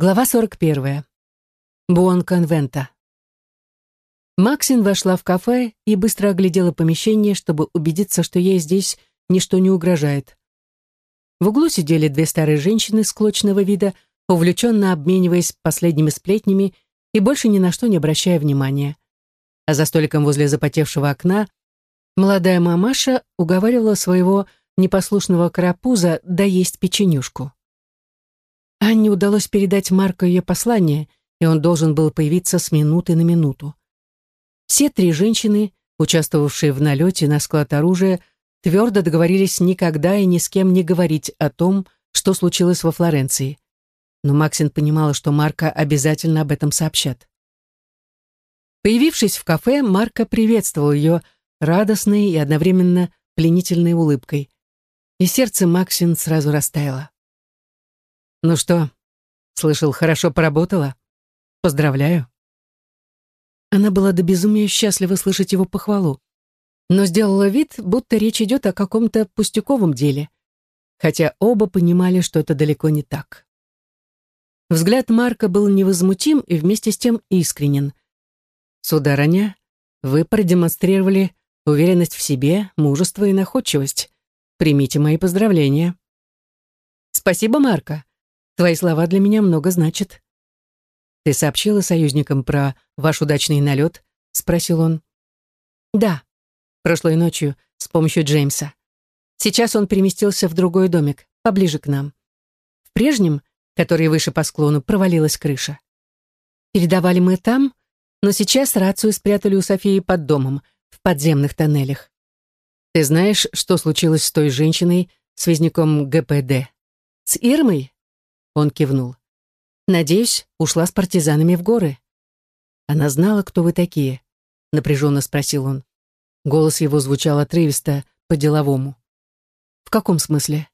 Глава 41. Буон конвента. Максин вошла в кафе и быстро оглядела помещение, чтобы убедиться, что ей здесь ничто не угрожает. В углу сидели две старые женщины склочного вида, увлеченно обмениваясь последними сплетнями и больше ни на что не обращая внимания. А за столиком возле запотевшего окна молодая мамаша уговаривала своего непослушного карапуза доесть печенюшку. Анне удалось передать Марку ее послание, и он должен был появиться с минуты на минуту. Все три женщины, участвовавшие в налете на склад оружия, твердо договорились никогда и ни с кем не говорить о том, что случилось во Флоренции. Но Максин понимала, что Марка обязательно об этом сообщат. Появившись в кафе, Марка приветствовал ее радостной и одновременно пленительной улыбкой. И сердце Максин сразу растаяло. «Ну что, слышал, хорошо поработала? Поздравляю». Она была до безумия счастлива слышать его похвалу, но сделала вид, будто речь идет о каком-то пустяковом деле, хотя оба понимали, что это далеко не так. Взгляд Марка был невозмутим и вместе с тем искренен. «Сударыня, вы продемонстрировали уверенность в себе, мужество и находчивость. Примите мои поздравления». «Спасибо, Марка. Твои слова для меня много значат». «Ты сообщила союзникам про ваш удачный налет?» — спросил он. «Да, прошлой ночью с помощью Джеймса. Сейчас он переместился в другой домик, поближе к нам. В прежнем, который выше по склону, провалилась крыша. Передавали мы там, но сейчас рацию спрятали у Софии под домом, в подземных тоннелях. Ты знаешь, что случилось с той женщиной, связняком ГПД? С Ирмой? Он кивнул. «Надеюсь, ушла с партизанами в горы». «Она знала, кто вы такие?» — напряженно спросил он. Голос его звучал отрывисто, по-деловому. «В каком смысле?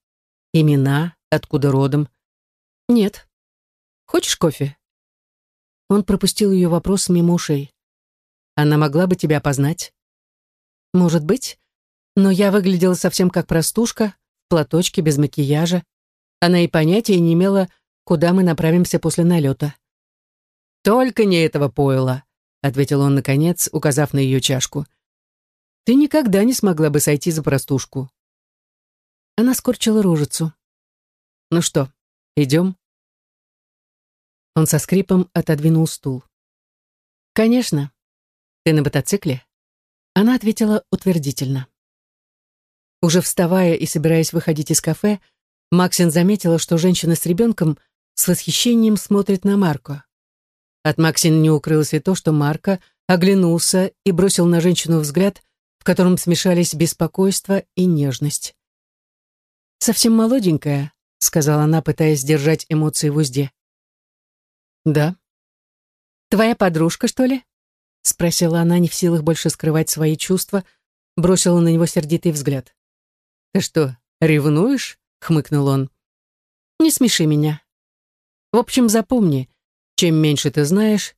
Имена? Откуда родом?» «Нет. Хочешь кофе?» Он пропустил ее вопрос мимо ушей. «Она могла бы тебя познать?» «Может быть. Но я выглядела совсем как простушка, в платочке, без макияжа. Она и понятия не имела, куда мы направимся после налета. «Только не этого пойла», — ответил он наконец, указав на ее чашку. «Ты никогда не смогла бы сойти за простушку». Она скорчила рожицу. «Ну что, идем?» Он со скрипом отодвинул стул. «Конечно. Ты на мотоцикле?» Она ответила утвердительно. Уже вставая и собираясь выходить из кафе, Максин заметила, что женщина с ребенком с восхищением смотрит на Марко. От Максин не укрылось и то, что Марко оглянулся и бросил на женщину взгляд, в котором смешались беспокойство и нежность. «Совсем молоденькая», — сказала она, пытаясь сдержать эмоции в узде. «Да». «Твоя подружка, что ли?» — спросила она, не в силах больше скрывать свои чувства, бросила на него сердитый взгляд. «Ты что, ревнуешь?» Хмыкнул он. «Не смеши меня. В общем, запомни, чем меньше ты знаешь...»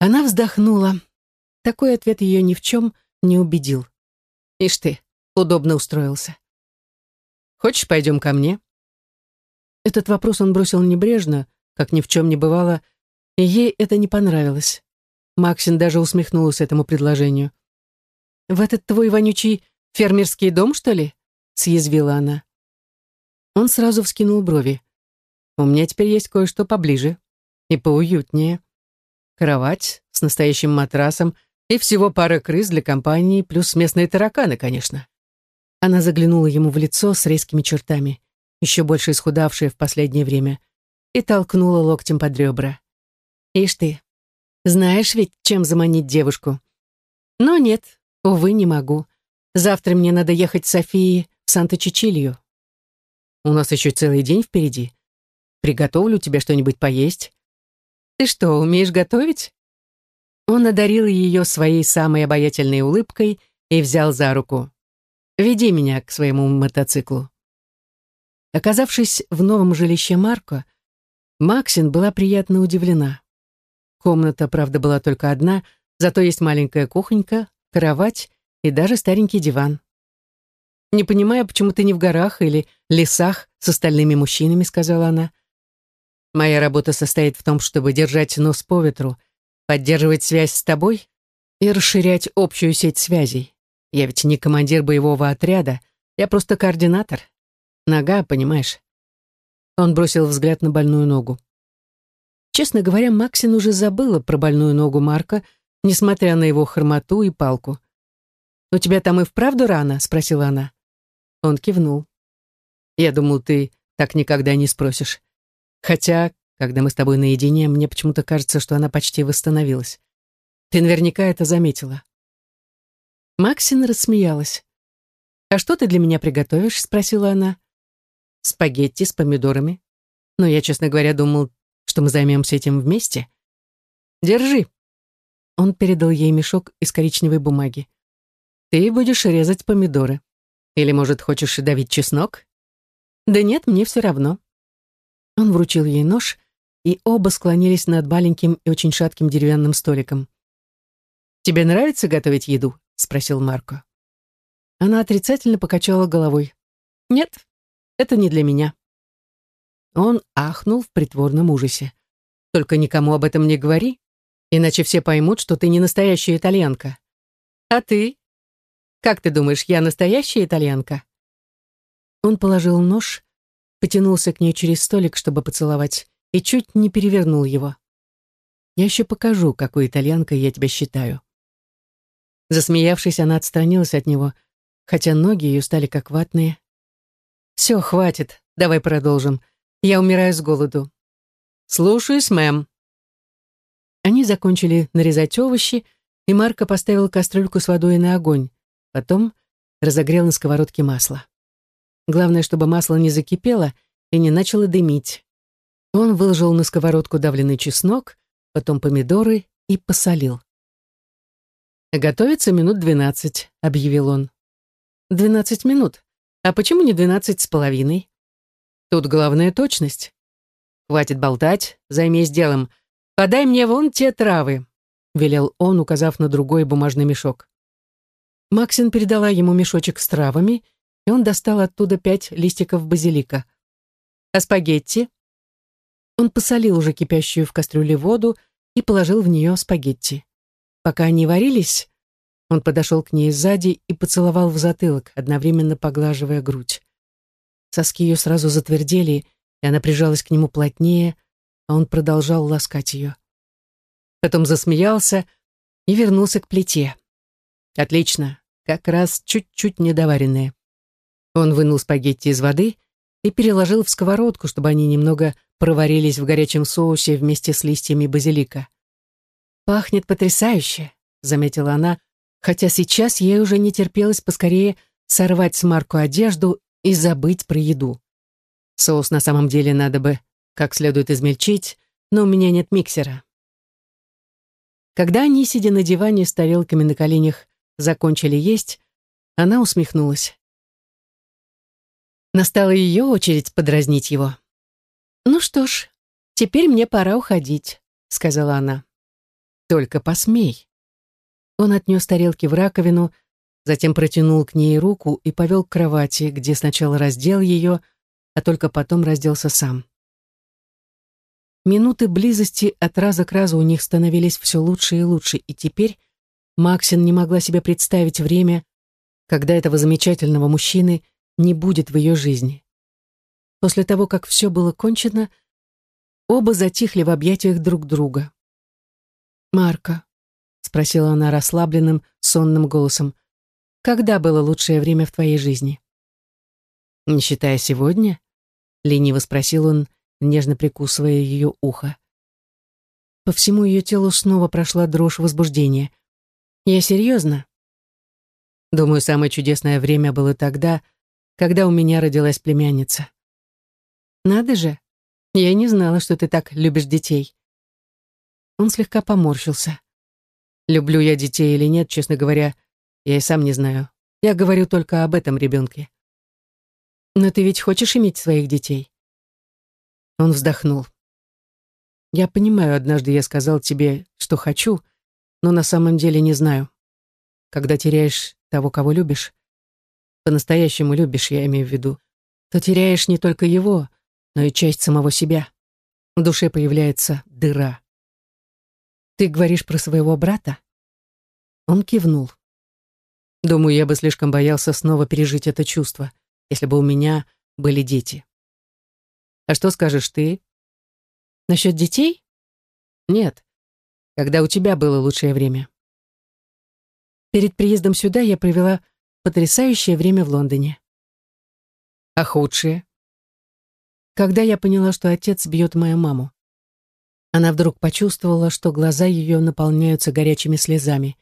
Она вздохнула. Такой ответ ее ни в чем не убедил. Ишь ты, удобно устроился. «Хочешь, пойдем ко мне?» Этот вопрос он бросил небрежно, как ни в чем не бывало, и ей это не понравилось. Максин даже усмехнулась этому предложению. «В этот твой вонючий фермерский дом, что ли?» — съязвила она. Он сразу вскинул брови. «У меня теперь есть кое-что поближе и поуютнее. Кровать с настоящим матрасом и всего пара крыс для компании, плюс местные тараканы, конечно». Она заглянула ему в лицо с резкими чертами, еще больше исхудавшее в последнее время, и толкнула локтем под ребра. «Ишь ты, знаешь ведь, чем заманить девушку?» «Но нет, увы, не могу. Завтра мне надо ехать с Софией в Санта-Чичилью. У нас еще целый день впереди. Приготовлю тебе что-нибудь поесть. Ты что, умеешь готовить?» Он одарил ее своей самой обаятельной улыбкой и взял за руку. «Веди меня к своему мотоциклу». Оказавшись в новом жилище Марко, Максин была приятно удивлена. Комната, правда, была только одна, зато есть маленькая кухонька, кровать и даже старенький диван. «Не понимаю, почему ты не в горах или лесах с остальными мужчинами», — сказала она. Моя работа состоит в том, чтобы держать нос по ветру, поддерживать связь с тобой и расширять общую сеть связей. Я ведь не командир боевого отряда, я просто координатор. Нога, понимаешь? Он бросил взгляд на больную ногу. Честно говоря, Максин уже забыла про больную ногу Марка, несмотря на его хромоту и палку. «У тебя там и вправду рано?» — спросила она. Он кивнул. «Я думал, ты так никогда не спросишь. Хотя, когда мы с тобой наедине, мне почему-то кажется, что она почти восстановилась. Ты наверняка это заметила». Максин рассмеялась. «А что ты для меня приготовишь?» — спросила она. «Спагетти с помидорами. Но я, честно говоря, думал, что мы займемся этим вместе. Держи». Он передал ей мешок из коричневой бумаги. «Ты будешь резать помидоры. Или, может, хочешь давить чеснок?» «Да нет, мне все равно». Он вручил ей нож, и оба склонились над маленьким и очень шатким деревянным столиком. «Тебе нравится готовить еду?» — спросил Марко. Она отрицательно покачала головой. «Нет, это не для меня». Он ахнул в притворном ужасе. «Только никому об этом не говори, иначе все поймут, что ты не настоящая итальянка. А ты? Как ты думаешь, я настоящая итальянка?» Он положил нож потянулся к ней через столик, чтобы поцеловать, и чуть не перевернул его. «Я еще покажу, какой итальянкой я тебя считаю». Засмеявшись, она отстранилась от него, хотя ноги ее стали как ватные. «Все, хватит, давай продолжим. Я умираю с голоду». «Слушаюсь, мэм». Они закончили нарезать овощи, и Марко поставил кастрюльку с водой на огонь, потом разогрел на сковородке масло. Главное, чтобы масло не закипело и не начало дымить. Он выложил на сковородку давленный чеснок, потом помидоры и посолил. «Готовится минут двенадцать», — объявил он. «Двенадцать минут? А почему не двенадцать с половиной?» «Тут главная точность. Хватит болтать, займись делом. Подай мне вон те травы», — велел он, указав на другой бумажный мешок. Максин передала ему мешочек с травами, и он достал оттуда пять листиков базилика. «А спагетти?» Он посолил уже кипящую в кастрюле воду и положил в нее спагетти. Пока они варились, он подошел к ней сзади и поцеловал в затылок, одновременно поглаживая грудь. Соски ее сразу затвердели, и она прижалась к нему плотнее, а он продолжал ласкать ее. Потом засмеялся и вернулся к плите. «Отлично, как раз чуть-чуть недоваренные». Он вынул спагетти из воды и переложил в сковородку, чтобы они немного проварились в горячем соусе вместе с листьями базилика. «Пахнет потрясающе», — заметила она, хотя сейчас ей уже не терпелось поскорее сорвать с Марку одежду и забыть про еду. Соус на самом деле надо бы как следует измельчить, но у меня нет миксера. Когда они, сидя на диване с тарелками на коленях, закончили есть, она усмехнулась. Настала ее очередь подразнить его. «Ну что ж, теперь мне пора уходить», — сказала она. «Только посмей». Он отнес тарелки в раковину, затем протянул к ней руку и повел к кровати, где сначала раздел ее, а только потом разделся сам. Минуты близости от раза к разу у них становились все лучше и лучше, и теперь Максин не могла себе представить время, когда этого замечательного мужчины не будет в ее жизни. После того, как все было кончено, оба затихли в объятиях друг друга. «Марка», — спросила она расслабленным, сонным голосом, «когда было лучшее время в твоей жизни?» «Не считая сегодня?» — лениво спросил он, нежно прикусывая ее ухо. По всему ее телу снова прошла дрожь возбуждения. «Я серьезно?» Думаю, самое чудесное время было тогда, когда у меня родилась племянница. Надо же, я не знала, что ты так любишь детей. Он слегка поморщился. Люблю я детей или нет, честно говоря, я и сам не знаю. Я говорю только об этом ребенке. Но ты ведь хочешь иметь своих детей? Он вздохнул. Я понимаю, однажды я сказал тебе, что хочу, но на самом деле не знаю. Когда теряешь того, кого любишь, по-настоящему любишь, я имею в виду, то теряешь не только его, но и часть самого себя. В душе появляется дыра. «Ты говоришь про своего брата?» Он кивнул. Думаю, я бы слишком боялся снова пережить это чувство, если бы у меня были дети. А что скажешь ты? Насчет детей? Нет. Когда у тебя было лучшее время? Перед приездом сюда я провела потрясающее время в Лондоне. А худшее? Когда я поняла, что отец бьет мою маму. Она вдруг почувствовала, что глаза ее наполняются горячими слезами.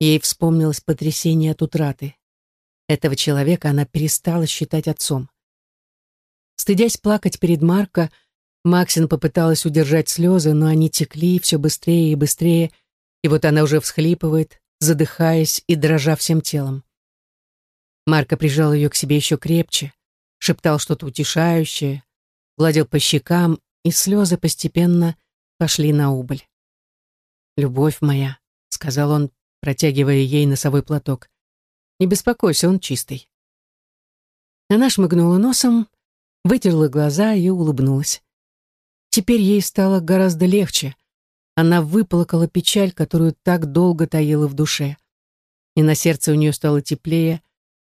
Ей вспомнилось потрясение от утраты. Этого человека она перестала считать отцом. Стыдясь плакать перед Марко, Максин попыталась удержать слезы, но они текли все быстрее и быстрее, и вот она уже всхлипывает, задыхаясь и дрожа всем телом. Марко прижал ее к себе еще крепче, шептал что-то утешающее, гладил по щекам, и слезы постепенно пошли на убыль. «Любовь моя», — сказал он, протягивая ей носовой платок, — «не беспокойся, он чистый». Она шмыгнула носом, вытерла глаза и улыбнулась. Теперь ей стало гораздо легче. Она выплакала печаль, которую так долго таила в душе. И на сердце у нее стало теплее,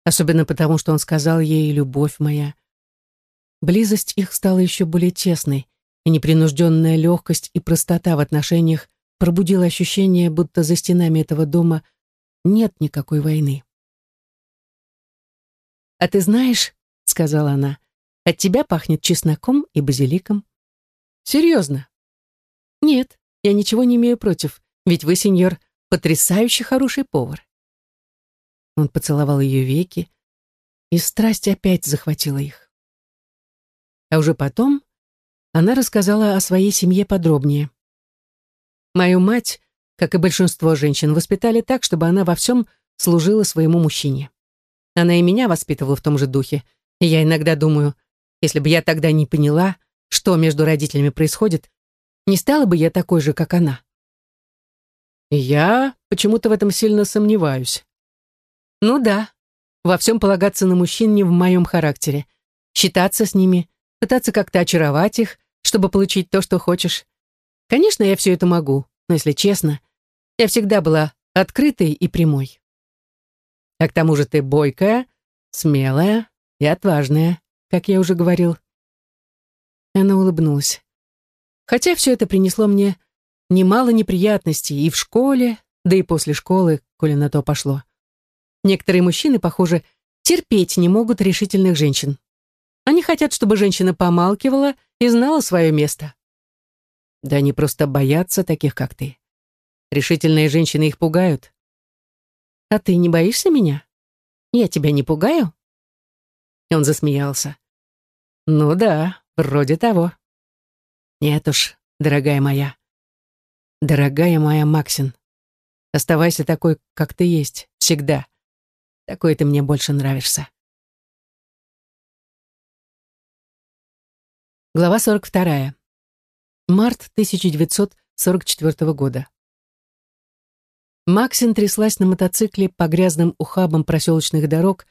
особенно потому, что он сказал ей «любовь моя». Близость их стала еще более тесной, и непринужденная легкость и простота в отношениях пробудила ощущение, будто за стенами этого дома нет никакой войны. «А ты знаешь, — сказала она, — от тебя пахнет чесноком и базиликом. Серьезно? Нет, я ничего не имею против, ведь вы, сеньор, потрясающе хороший повар. Он поцеловал ее веки, и страсть опять захватила их. А уже потом она рассказала о своей семье подробнее. Мою мать, как и большинство женщин, воспитали так, чтобы она во всем служила своему мужчине. Она и меня воспитывала в том же духе, и я иногда думаю, если бы я тогда не поняла, что между родителями происходит, не стала бы я такой же, как она. я почему-то в этом сильно сомневаюсь. Ну да, во всем полагаться на мужчин не в моем характере. Считаться с ними, пытаться как-то очаровать их, чтобы получить то, что хочешь. Конечно, я все это могу, но если честно, я всегда была открытой и прямой. А к тому же ты бойкая, смелая и отважная, как я уже говорил. Она улыбнулась. Хотя все это принесло мне немало неприятностей и в школе, да и после школы, коли на то пошло. Некоторые мужчины, похоже, терпеть не могут решительных женщин. Они хотят, чтобы женщина помалкивала и знала свое место. Да они просто боятся таких, как ты. Решительные женщины их пугают. А ты не боишься меня? Я тебя не пугаю? И он засмеялся. Ну да, Вроде того. Нет уж, дорогая моя. Дорогая моя Максин, оставайся такой, как ты есть, всегда. Такой ты мне больше нравишься. Глава 42. Март 1944 года. Максин тряслась на мотоцикле по грязным ухабам проселочных дорог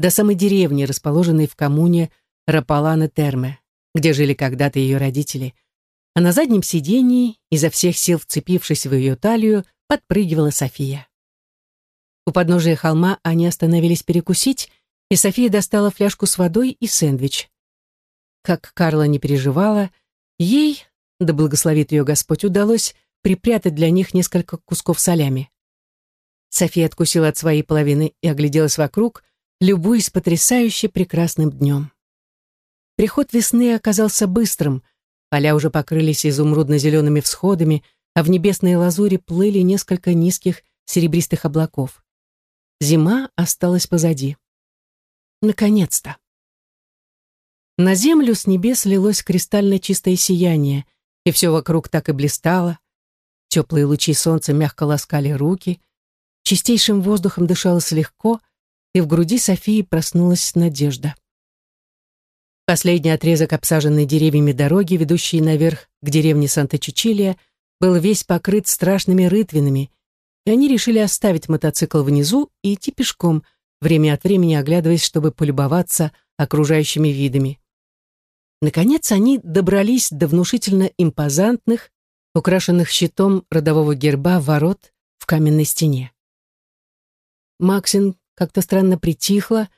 до самой деревни, расположенной в коммуне Рапалана-Терме где жили когда-то ее родители, а на заднем сидении, изо всех сил вцепившись в ее талию, подпрыгивала София. У подножия холма они остановились перекусить, и София достала фляжку с водой и сэндвич. Как Карла не переживала, ей, да благословит ее Господь, удалось припрятать для них несколько кусков солями. София откусила от своей половины и огляделась вокруг, любуясь потрясающе прекрасным днем. Приход весны оказался быстрым, поля уже покрылись изумрудно-зелеными всходами, а в небесной лазуре плыли несколько низких серебристых облаков. Зима осталась позади. Наконец-то. На землю с небес лилось кристально чистое сияние, и все вокруг так и блистало. Теплые лучи солнца мягко ласкали руки, чистейшим воздухом дышалось легко, и в груди Софии проснулась надежда. Последний отрезок обсаженной деревьями дороги, ведущей наверх к деревне Санта-Чичилия, был весь покрыт страшными рытвинами, и они решили оставить мотоцикл внизу и идти пешком, время от времени оглядываясь, чтобы полюбоваться окружающими видами. Наконец они добрались до внушительно импозантных, украшенных щитом родового герба ворот в каменной стене. Максин как-то странно притихла,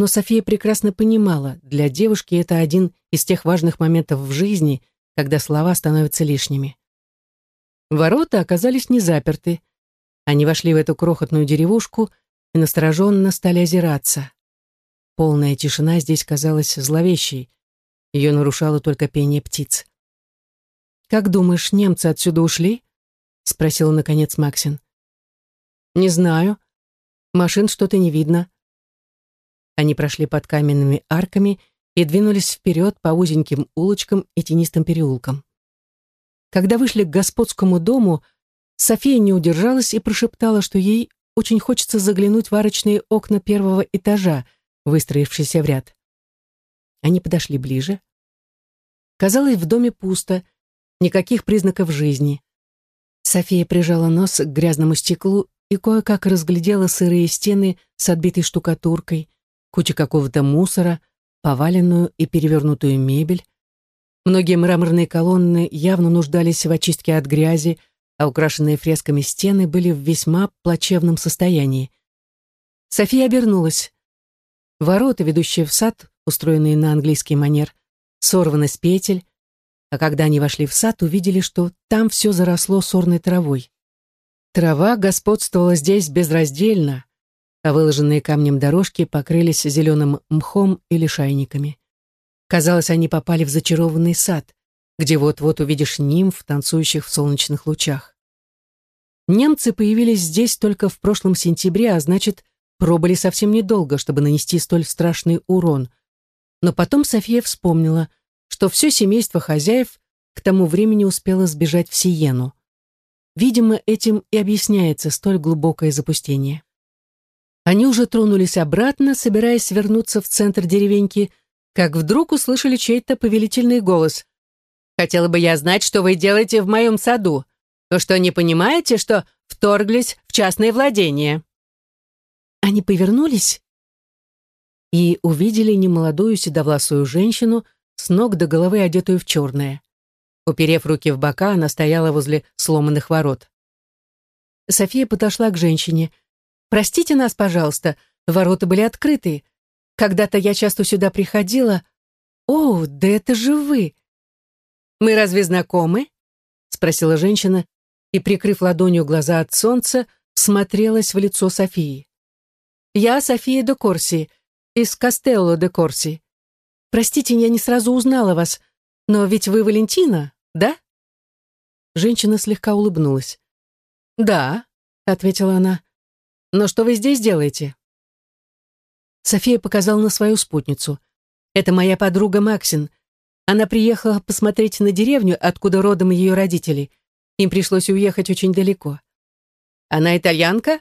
но София прекрасно понимала, для девушки это один из тех важных моментов в жизни, когда слова становятся лишними. Ворота оказались не заперты. Они вошли в эту крохотную деревушку и настороженно стали озираться. Полная тишина здесь казалась зловещей. Ее нарушало только пение птиц. «Как думаешь, немцы отсюда ушли?» — спросила, наконец, Максин. «Не знаю. Машин что-то не видно». Они прошли под каменными арками и двинулись вперед по узеньким улочкам и тенистым переулкам. Когда вышли к господскому дому, София не удержалась и прошептала, что ей очень хочется заглянуть в арочные окна первого этажа — выстроившийся в ряд. Они подошли ближе. Казалось, в доме пусто, никаких признаков жизни. София прижала нос к грязному стеклу и кое-как разглядела сырые стены с отбитой штукатуркой, кучу какого-то мусора, поваленную и перевернутую мебель. Многие мраморные колонны явно нуждались в очистке от грязи, а украшенные фресками стены были в весьма плачевном состоянии. София обернулась. Ворота, ведущие в сад, устроенные на английский манер, сорваны с петель, а когда они вошли в сад, увидели, что там все заросло сорной травой. Трава господствовала здесь безраздельно, а выложенные камнем дорожки покрылись зеленым мхом или шайниками. Казалось, они попали в зачарованный сад, где вот-вот увидишь нимф, танцующих в солнечных лучах. Немцы появились здесь только в прошлом сентябре, а значит, пробыли совсем недолго, чтобы нанести столь страшный урон. Но потом София вспомнила, что все семейство хозяев к тому времени успело сбежать в Сиену. Видимо, этим и объясняется столь глубокое запустение. Они уже тронулись обратно, собираясь вернуться в центр деревеньки, как вдруг услышали чей-то повелительный голос. «Хотела бы я знать, что вы делаете в моем саду. Вы что, не понимаете, что вторглись в частное владение?» Они повернулись и увидели немолодую седовласую женщину, с ног до головы одетую в черное. Уперев руки в бока, она стояла возле сломанных ворот. София подошла к женщине. «Простите нас, пожалуйста, ворота были открыты. Когда-то я часто сюда приходила. О, да это же вы!» «Мы разве знакомы?» — спросила женщина и, прикрыв ладонью глаза от солнца, смотрелась в лицо Софии. Я София де Корси, из Кастелло де Корси. Простите, я не сразу узнала вас, но ведь вы Валентина, да?» Женщина слегка улыбнулась. «Да», — ответила она. «Но что вы здесь делаете?» София показала на свою спутницу. «Это моя подруга Максин. Она приехала посмотреть на деревню, откуда родом ее родители. Им пришлось уехать очень далеко». «Она итальянка?»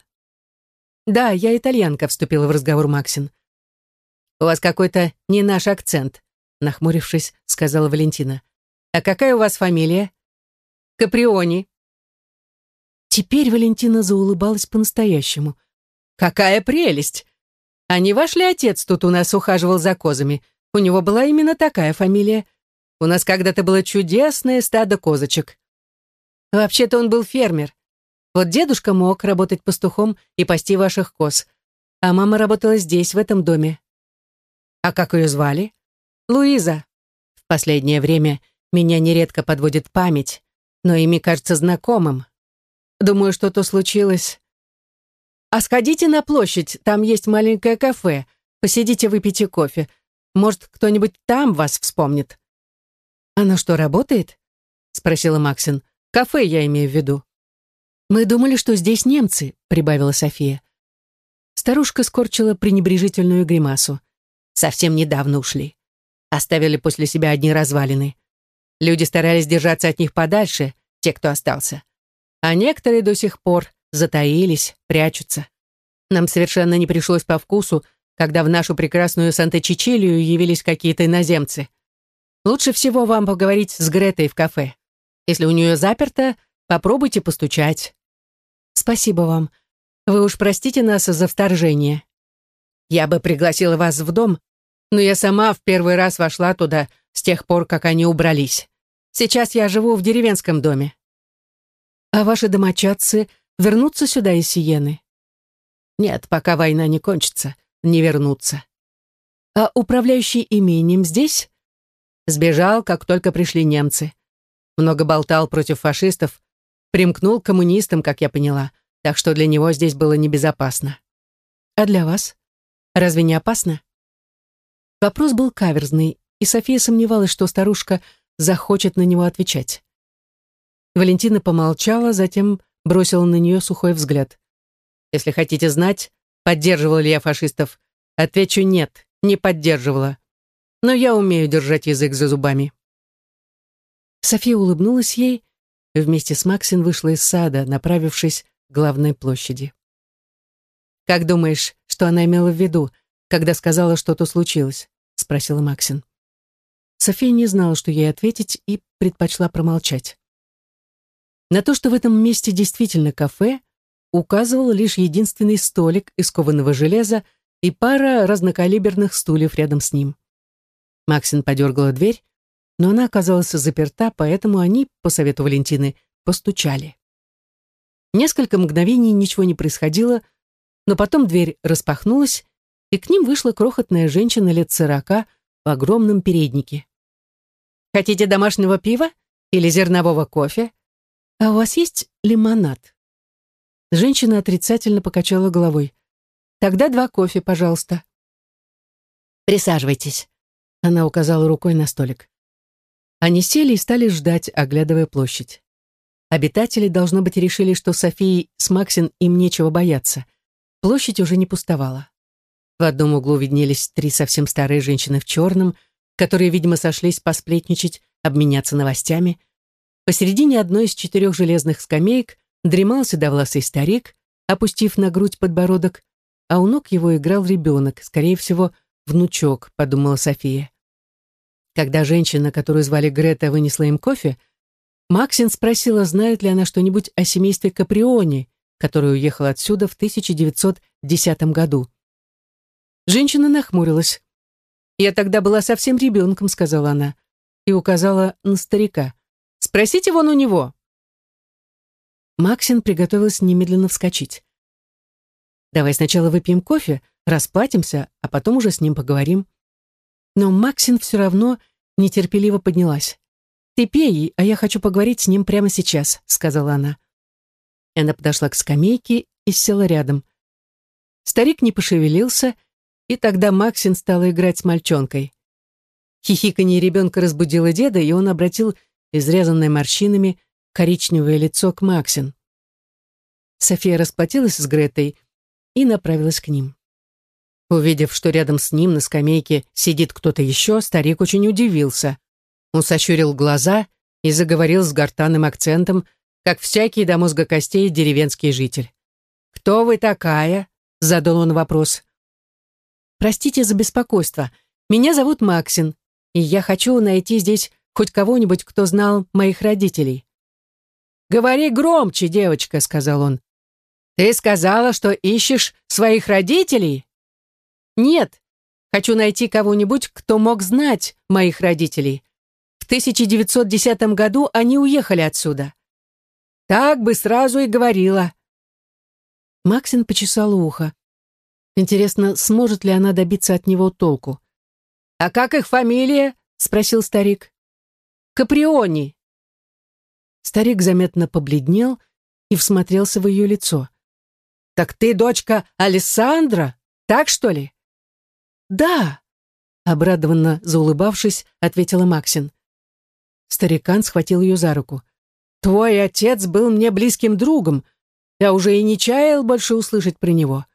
«Да, я итальянка», — вступила в разговор Максин. «У вас какой-то не наш акцент», — нахмурившись, сказала Валентина. «А какая у вас фамилия?» «Каприони». Теперь Валентина заулыбалась по-настоящему. «Какая прелесть! А не ваш ли отец тут у нас ухаживал за козами? У него была именно такая фамилия. У нас когда-то было чудесное стадо козочек. Вообще-то он был фермер. Вот дедушка мог работать пастухом и пасти ваших коз, а мама работала здесь, в этом доме. А как ее звали? Луиза. В последнее время меня нередко подводит память, но имя кажется знакомым. Думаю, что-то случилось. А сходите на площадь, там есть маленькое кафе. Посидите, выпейте кофе. Может, кто-нибудь там вас вспомнит. Оно что, работает? Спросила Максин. Кафе я имею в виду. «Мы думали, что здесь немцы», — прибавила София. Старушка скорчила пренебрежительную гримасу. «Совсем недавно ушли. Оставили после себя одни развалины. Люди старались держаться от них подальше, те, кто остался. А некоторые до сих пор затаились, прячутся. Нам совершенно не пришлось по вкусу, когда в нашу прекрасную Санта-Чичилию явились какие-то иноземцы. Лучше всего вам поговорить с Гретой в кафе. Если у нее заперто, попробуйте постучать. Спасибо вам. Вы уж простите нас за вторжение. Я бы пригласила вас в дом, но я сама в первый раз вошла туда, с тех пор, как они убрались. Сейчас я живу в деревенском доме. А ваши домочадцы вернутся сюда из Сиены? Нет, пока война не кончится, не вернутся. А управляющий имением здесь? Сбежал, как только пришли немцы. Много болтал против фашистов, примкнул к коммунистам, как я поняла, так что для него здесь было небезопасно. А для вас? Разве не опасно? Вопрос был каверзный, и София сомневалась, что старушка захочет на него отвечать. Валентина помолчала, затем бросила на нее сухой взгляд. «Если хотите знать, поддерживала ли я фашистов, отвечу нет, не поддерживала. Но я умею держать язык за зубами». София улыбнулась ей и вместе с Максин вышла из сада, направившись к главной площади. «Как думаешь, что она имела в виду, когда сказала, что-то случилось?» — спросила Максин. София не знала, что ей ответить, и предпочла промолчать. На то, что в этом месте действительно кафе, указывал лишь единственный столик из кованого железа и пара разнокалиберных стульев рядом с ним. Максин подергала дверь, но она оказалась заперта, поэтому они, по совету Валентины, постучали. Несколько мгновений ничего не происходило, но потом дверь распахнулась, и к ним вышла крохотная женщина лет сорока в огромном переднике. «Хотите домашнего пива или зернового кофе? А у вас есть лимонад?» Женщина отрицательно покачала головой. «Тогда два кофе, пожалуйста». «Присаживайтесь», — она указала рукой на столик. Они сели и стали ждать, оглядывая площадь. Обитатели, должно быть, решили, что Софии с Максин им нечего бояться. Площадь уже не пустовала. В одном углу виднелись три совсем старые женщины в черном, которые, видимо, сошлись посплетничать, обменяться новостями. Посередине одной из четырех железных скамеек дремал седовласый старик, опустив на грудь подбородок, а у ног его играл ребенок, скорее всего, внучок, подумала София. Когда женщина, которую звали Грета, вынесла им кофе, Максин спросила, знает ли она что-нибудь о семействе Каприони, который уехал отсюда в 1910 году. Женщина нахмурилась. «Я тогда была совсем ребенком», — сказала она, и указала на старика. «Спросите вон у него». Максин приготовилась немедленно вскочить. «Давай сначала выпьем кофе, расплатимся, а потом уже с ним поговорим». Но Максин все равно нетерпеливо поднялась. «Ты пей, а я хочу поговорить с ним прямо сейчас», — сказала она. Она подошла к скамейке и села рядом. Старик не пошевелился, и тогда Максин стала играть с мальчонкой. Хихиканье ребенка разбудило деда, и он обратил изрезанное морщинами коричневое лицо к Максин. София расплатилась с Гретой и направилась к ним. Увидев, что рядом с ним на скамейке сидит кто-то еще, старик очень удивился. Он сощурил глаза и заговорил с гортанным акцентом, как всякий до мозга костей деревенский житель. «Кто вы такая?» — задал он вопрос. «Простите за беспокойство. Меня зовут Максин, и я хочу найти здесь хоть кого-нибудь, кто знал моих родителей». «Говори громче, девочка», — сказал он. «Ты сказала, что ищешь своих родителей?» Нет, хочу найти кого-нибудь, кто мог знать моих родителей. В 1910 году они уехали отсюда. Так бы сразу и говорила. Максин почесал ухо. Интересно, сможет ли она добиться от него толку? «А как их фамилия?» — спросил старик. «Каприони». Старик заметно побледнел и всмотрелся в ее лицо. «Так ты дочка Алессандра, так что ли?» «Да!» — обрадованно заулыбавшись, ответила Максин. Старикан схватил ее за руку. «Твой отец был мне близким другом. Я уже и не чаял больше услышать про него».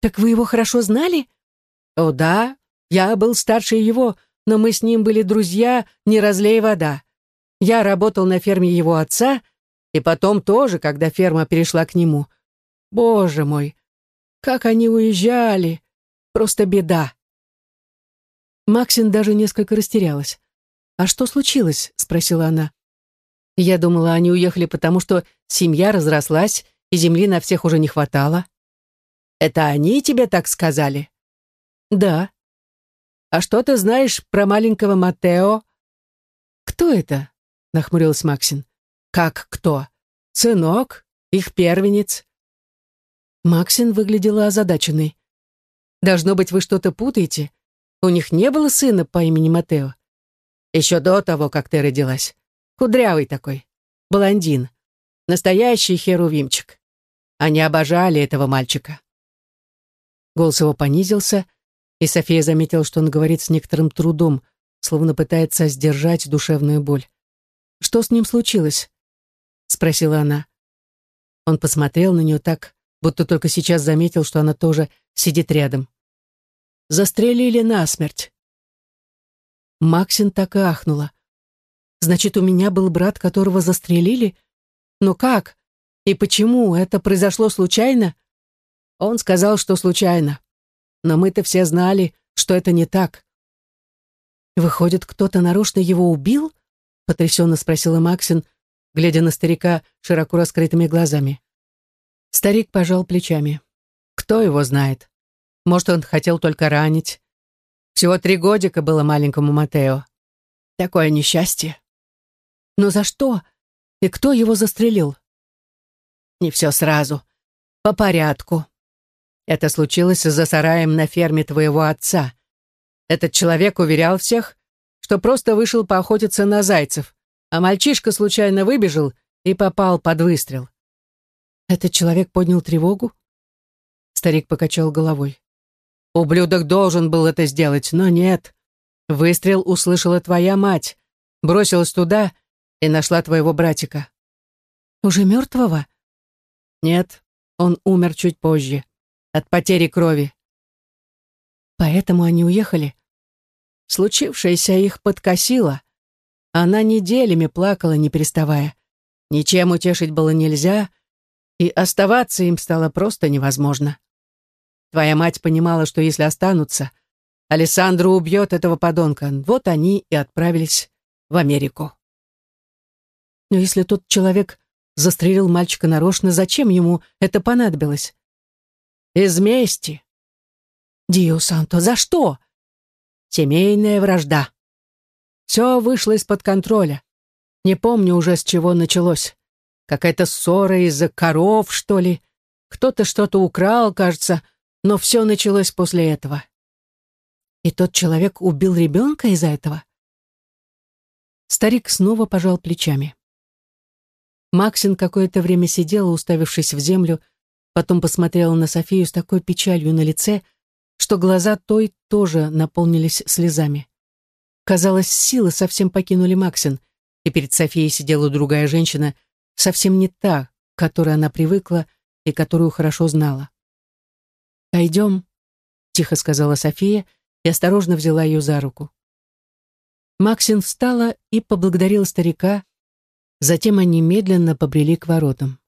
«Так вы его хорошо знали?» «О, да. Я был старше его, но мы с ним были друзья, не разлей вода. Я работал на ферме его отца, и потом тоже, когда ферма перешла к нему. Боже мой, как они уезжали! Просто беда. Максин даже несколько растерялась. «А что случилось?» — спросила она. Я думала, они уехали потому, что семья разрослась, и земли на всех уже не хватало. «Это они тебе так сказали?» «Да». «А что ты знаешь про маленького Матео?» «Кто это?» — нахмурилась Максин. «Как кто? Сынок, их первенец». Максин выглядела озадаченной. «Должно быть, вы что-то путаете. У них не было сына по имени Матео?» «Еще до того, как ты родилась. Кудрявый такой. Блондин. Настоящий херувимчик. Они обожали этого мальчика». Голос его понизился, и София заметила, что он говорит с некоторым трудом, словно пытается сдержать душевную боль. «Что с ним случилось?» — спросила она. Он посмотрел на нее так, будто только сейчас заметил, что она тоже сидит рядом. «Застрелили насмерть». Максин так и ахнула. «Значит, у меня был брат, которого застрелили? Но как? И почему? Это произошло случайно?» Он сказал, что случайно. Но мы-то все знали, что это не так. «Выходит, кто-то нарочно его убил?» — потрясенно спросила Максин, глядя на старика широко раскрытыми глазами. Старик пожал плечами. «Кто его знает? Может, он хотел только ранить. Всего три годика было маленькому Матео. Такое несчастье. Но за что? И кто его застрелил?» «Не все сразу. По порядку», это случилось за сараем на ферме твоего отца. Этот человек уверял всех, что просто вышел поохотиться на зайцев, а мальчишка случайно выбежал и попал под выстрел. Этот человек поднял тревогу? Старик покачал головой. Ублюдок должен был это сделать, но нет. Выстрел услышала твоя мать, бросилась туда и нашла твоего братика. Уже мертвого? Нет, он умер чуть позже от потери крови. Поэтому они уехали. Случившееся их подкосило. Она неделями плакала, не переставая. Ничем утешить было нельзя, и оставаться им стало просто невозможно. Твоя мать понимала, что если останутся, Александра убьет этого подонка. Вот они и отправились в Америку. Но если тот человек застрелил мальчика нарочно, зачем ему это понадобилось? Из мести. Дио Санто, за что? Семейная вражда. Все вышло из-под контроля. Не помню уже, с чего началось. Какая-то ссора из-за коров, что ли. Кто-то что-то украл, кажется, но все началось после этого. И тот человек убил ребенка из-за этого? Старик снова пожал плечами. Максин какое-то время сидела, уставившись в землю, Потом посмотрела на Софию с такой печалью на лице, что глаза той тоже наполнились слезами. Казалось, силы совсем покинули Максин, и перед Софией сидела другая женщина, совсем не та, к которой она привыкла и которую хорошо знала. «Пойдем», — тихо сказала София и осторожно взяла ее за руку. Максин встала и поблагодарила старика, затем они медленно побрели к воротам.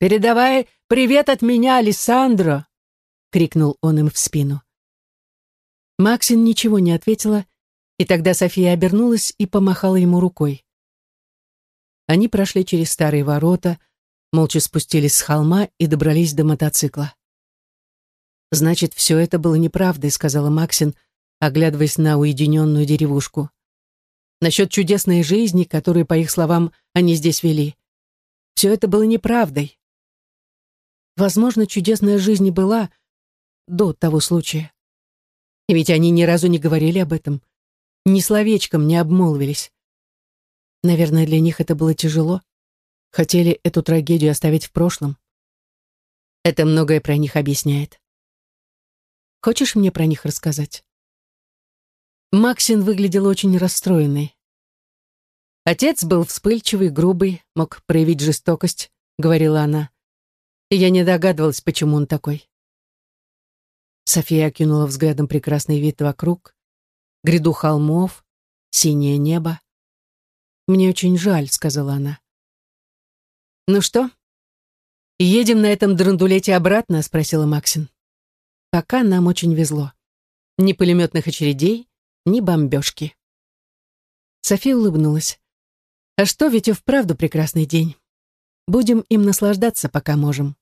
«Передавай привет от меня, Алессандро!» — крикнул он им в спину. Максин ничего не ответила, и тогда София обернулась и помахала ему рукой. Они прошли через старые ворота, молча спустились с холма и добрались до мотоцикла. «Значит, все это было неправдой», — сказала Максин, оглядываясь на уединенную деревушку. «Насчет чудесной жизни, которую, по их словам, они здесь вели. Все это было неправдой. Возможно, чудесная жизнь была до того случая. И ведь они ни разу не говорили об этом, ни словечком не обмолвились. Наверное, для них это было тяжело. Хотели эту трагедию оставить в прошлом. Это многое про них объясняет. Хочешь мне про них рассказать? Максин выглядел очень расстроенной. Отец был вспыльчивый, грубый, мог проявить жестокость, говорила она и я не догадывалась, почему он такой. София окинула взглядом прекрасный вид вокруг, гряду холмов, синее небо. «Мне очень жаль», — сказала она. «Ну что, едем на этом драндулете обратно?» — спросила Максин. «Пока нам очень везло. Ни пулеметных очередей, ни бомбежки». София улыбнулась. «А что, ведь и вправду прекрасный день. Будем им наслаждаться, пока можем».